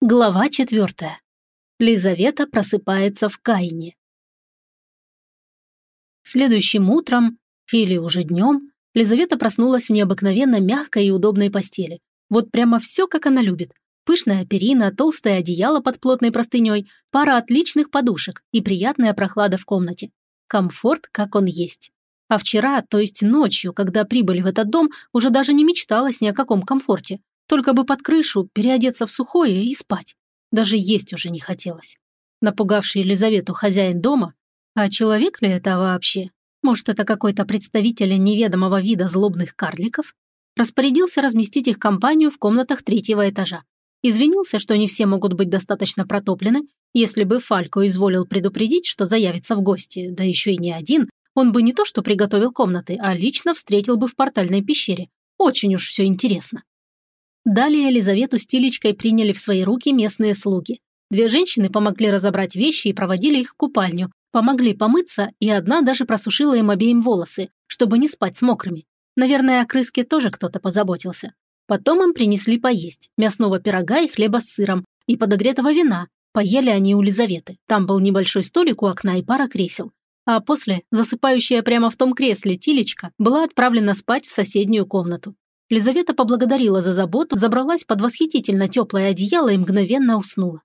Глава четвертая. Лизавета просыпается в Кайне. Следующим утром, или уже днем, Лизавета проснулась в необыкновенно мягкой и удобной постели. Вот прямо все, как она любит. Пышная перина, толстое одеяло под плотной простыней, пара отличных подушек и приятная прохлада в комнате. Комфорт, как он есть. А вчера, то есть ночью, когда прибыли в этот дом, уже даже не мечталось ни о каком комфорте. Только бы под крышу, переодеться в сухое и спать. Даже есть уже не хотелось. Напугавший Елизавету хозяин дома, а человек ли это вообще? Может, это какой-то представитель неведомого вида злобных карликов? Распорядился разместить их компанию в комнатах третьего этажа. Извинился, что не все могут быть достаточно протоплены. Если бы Фалько изволил предупредить, что заявится в гости, да еще и не один, он бы не то что приготовил комнаты, а лично встретил бы в портальной пещере. Очень уж все интересно. Далее Елизавету с Тилечкой приняли в свои руки местные слуги. Две женщины помогли разобрать вещи и проводили их в купальню, помогли помыться, и одна даже просушила им обеим волосы, чтобы не спать с мокрыми. Наверное, о крыске тоже кто-то позаботился. Потом им принесли поесть, мясного пирога и хлеба с сыром, и подогретого вина. Поели они у Лизаветы. Там был небольшой столик у окна и пара кресел. А после, засыпающая прямо в том кресле Тилечка, была отправлена спать в соседнюю комнату. Лизавета поблагодарила за заботу, забралась под восхитительно теплое одеяло и мгновенно уснула.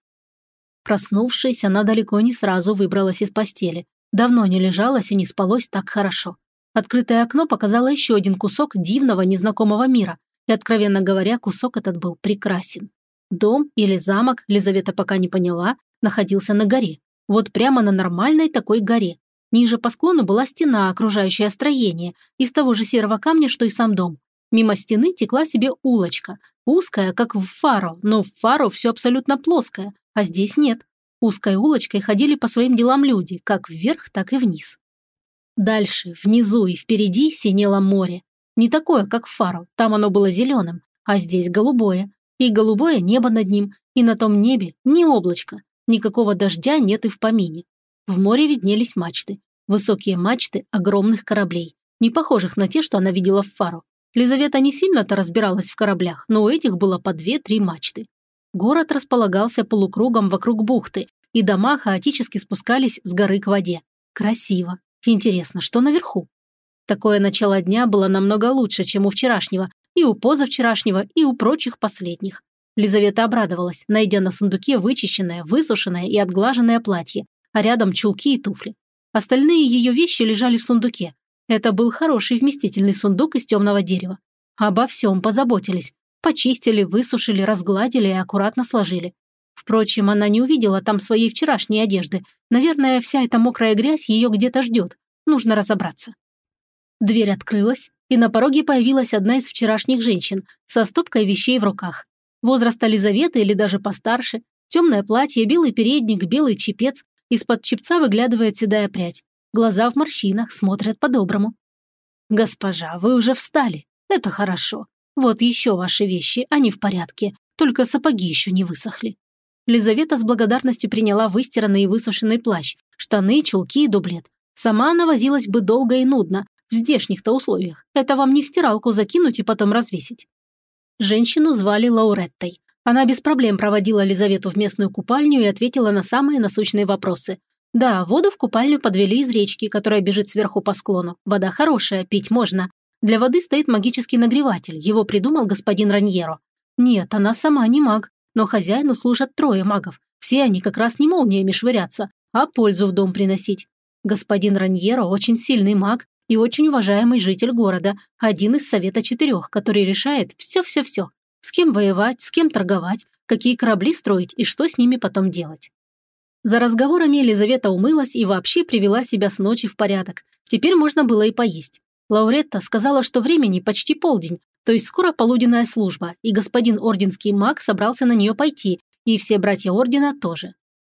Проснувшись, она далеко не сразу выбралась из постели. Давно не лежалась и не спалось так хорошо. Открытое окно показало еще один кусок дивного незнакомого мира, и, откровенно говоря, кусок этот был прекрасен. Дом или замок, Лизавета пока не поняла, находился на горе. Вот прямо на нормальной такой горе. Ниже по склону была стена, окружающая строение, из того же серого камня, что и сам дом. Мимо стены текла себе улочка, узкая, как в фаро, но в фаро все абсолютно плоское, а здесь нет. Узкой улочкой ходили по своим делам люди, как вверх, так и вниз. Дальше, внизу и впереди синело море. Не такое, как в фаро, там оно было зеленым, а здесь голубое. И голубое небо над ним, и на том небе ни облачко, никакого дождя нет и в помине. В море виднелись мачты, высокие мачты огромных кораблей, не похожих на те, что она видела в фаро. Лизавета не сильно-то разбиралась в кораблях, но у этих было по две-три мачты. Город располагался полукругом вокруг бухты, и дома хаотически спускались с горы к воде. Красиво. Интересно, что наверху? Такое начало дня было намного лучше, чем у вчерашнего, и у позавчерашнего, и у прочих последних. Лизавета обрадовалась, найдя на сундуке вычищенное, высушенное и отглаженное платье, а рядом чулки и туфли. Остальные ее вещи лежали в сундуке, это был хороший вместительный сундук из темного дерева. Обо всем позаботились. Почистили, высушили, разгладили и аккуратно сложили. Впрочем, она не увидела там своей вчерашней одежды. Наверное, вся эта мокрая грязь ее где-то ждет. Нужно разобраться. Дверь открылась, и на пороге появилась одна из вчерашних женщин со стопкой вещей в руках. Возраста Лизаветы или даже постарше. Темное платье, белый передник, белый чепец. Из-под чепца выглядывает седая прядь. Глаза в морщинах, смотрят по-доброму. «Госпожа, вы уже встали. Это хорошо. Вот еще ваши вещи, они в порядке, только сапоги еще не высохли». Лизавета с благодарностью приняла выстиранный и высушенный плащ, штаны, чулки и дублет. Сама она возилась бы долго и нудно, в здешних-то условиях. Это вам не в стиралку закинуть и потом развесить. Женщину звали Лауреттой. Она без проблем проводила Лизавету в местную купальню и ответила на самые насущные вопросы. Да, воду в купальню подвели из речки, которая бежит сверху по склону. Вода хорошая, пить можно. Для воды стоит магический нагреватель, его придумал господин Раньеро. Нет, она сама не маг, но хозяину служат трое магов. Все они как раз не молниями швыряться, а пользу в дом приносить. Господин Раньеро очень сильный маг и очень уважаемый житель города, один из совета четырех, который решает все-все-все. С кем воевать, с кем торговать, какие корабли строить и что с ними потом делать. За разговорами Елизавета умылась и вообще привела себя с ночи в порядок. Теперь можно было и поесть. Лауретта сказала, что времени почти полдень, то есть скоро полуденная служба, и господин орденский маг собрался на нее пойти, и все братья ордена тоже.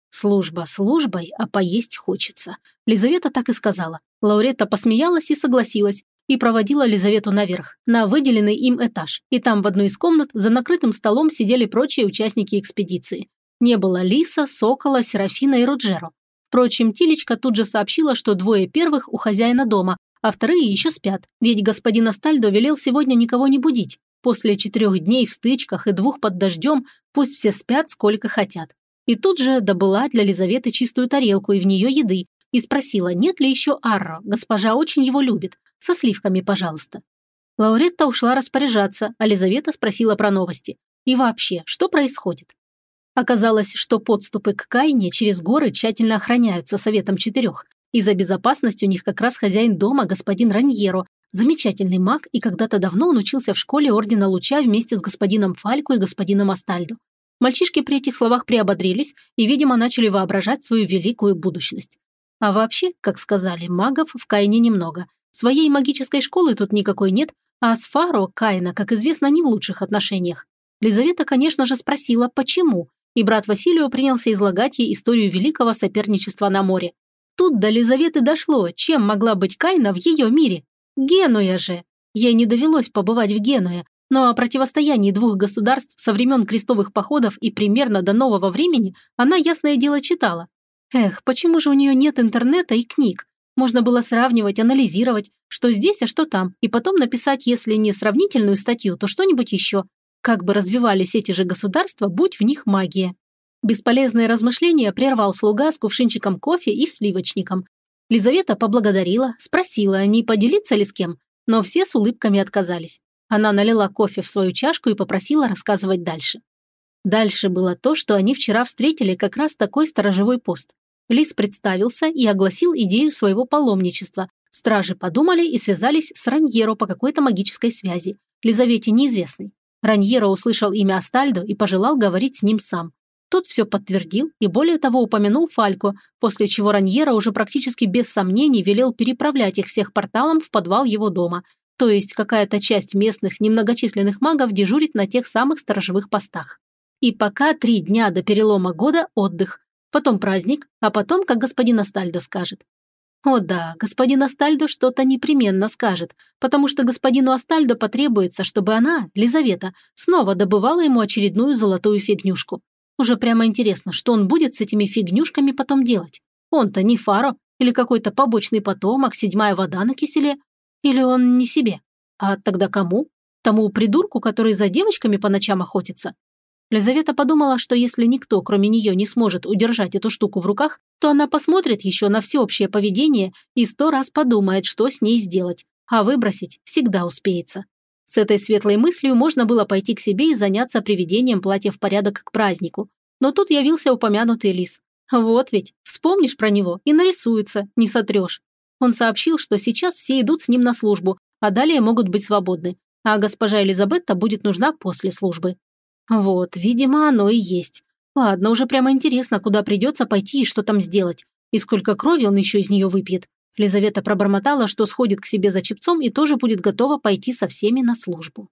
Служба службой, а поесть хочется. Лизавета так и сказала. Лауретта посмеялась и согласилась, и проводила Лизавету наверх, на выделенный им этаж, и там в одной из комнат за накрытым столом сидели прочие участники экспедиции. Не было Лиса, Сокола, Серафина и Руджеро. Впрочем, Тилечка тут же сообщила, что двое первых у хозяина дома, а вторые еще спят, ведь господин Астальдо велел сегодня никого не будить. После четырех дней в стычках и двух под дождем пусть все спят сколько хотят. И тут же добыла для Лизаветы чистую тарелку и в нее еды, и спросила, нет ли еще Арро, госпожа очень его любит, со сливками, пожалуйста. Лауретта ушла распоряжаться, а Лизавета спросила про новости. И вообще, что происходит? Оказалось, что подступы к Кайне через горы тщательно охраняются Советом Четырех, и за безопасность у них как раз хозяин дома, господин Раньеро, замечательный маг, и когда-то давно он учился в школе Ордена Луча вместе с господином Фальку и господином Астальдо. Мальчишки при этих словах приободрились и, видимо, начали воображать свою великую будущность. А вообще, как сказали, магов в Кайне немного. Своей магической школы тут никакой нет, а с Фаро Кайна, как известно, не в лучших отношениях. Лизавета, конечно же, спросила, почему, и брат Василию принялся излагать ей историю великого соперничества на море. Тут до Лизаветы дошло, чем могла быть Кайна в ее мире. Генуя же! Ей не довелось побывать в Генуе, но о противостоянии двух государств со времен крестовых походов и примерно до нового времени она ясное дело читала. Эх, почему же у нее нет интернета и книг? Можно было сравнивать, анализировать, что здесь, а что там, и потом написать, если не сравнительную статью, то что-нибудь еще. Как бы развивались эти же государства, будь в них магия. Бесполезные размышления прервал слуга с кувшинчиком кофе и сливочником. Лизавета поблагодарила, спросила, не поделиться ли с кем, но все с улыбками отказались. Она налила кофе в свою чашку и попросила рассказывать дальше. Дальше было то, что они вчера встретили как раз такой сторожевой пост. Лис представился и огласил идею своего паломничества. Стражи подумали и связались с Раньеро по какой-то магической связи, Лизавете неизвестной. Раньеро услышал имя Астальдо и пожелал говорить с ним сам. Тот все подтвердил и более того упомянул Фалько, после чего Раньеро уже практически без сомнений велел переправлять их всех порталом в подвал его дома, то есть какая-то часть местных немногочисленных магов дежурит на тех самых сторожевых постах. И пока три дня до перелома года отдых, потом праздник, а потом, как господин Астальдо скажет. О да, господин Астальдо что-то непременно скажет, потому что господину Астальдо потребуется, чтобы она, Лизавета, снова добывала ему очередную золотую фигнюшку. Уже прямо интересно, что он будет с этими фигнюшками потом делать. Он-то не Фаро или какой-то побочный потомок, седьмая вода на киселе, или он не себе? А тогда кому? Тому придурку, который за девочками по ночам охотится? Лизавета подумала, что если никто, кроме нее, не сможет удержать эту штуку в руках, то она посмотрит еще на всеобщее поведение и сто раз подумает, что с ней сделать, а выбросить всегда успеется. С этой светлой мыслью можно было пойти к себе и заняться приведением платья в порядок к празднику. Но тут явился упомянутый лис. Вот ведь, вспомнишь про него и нарисуется, не сотрешь. Он сообщил, что сейчас все идут с ним на службу, а далее могут быть свободны, а госпожа Элизабетта будет нужна после службы. Вот, видимо, оно и есть. Ладно, уже прямо интересно, куда придется пойти и что там сделать. И сколько крови он еще из нее выпьет. Лизавета пробормотала, что сходит к себе за чепцом и тоже будет готова пойти со всеми на службу.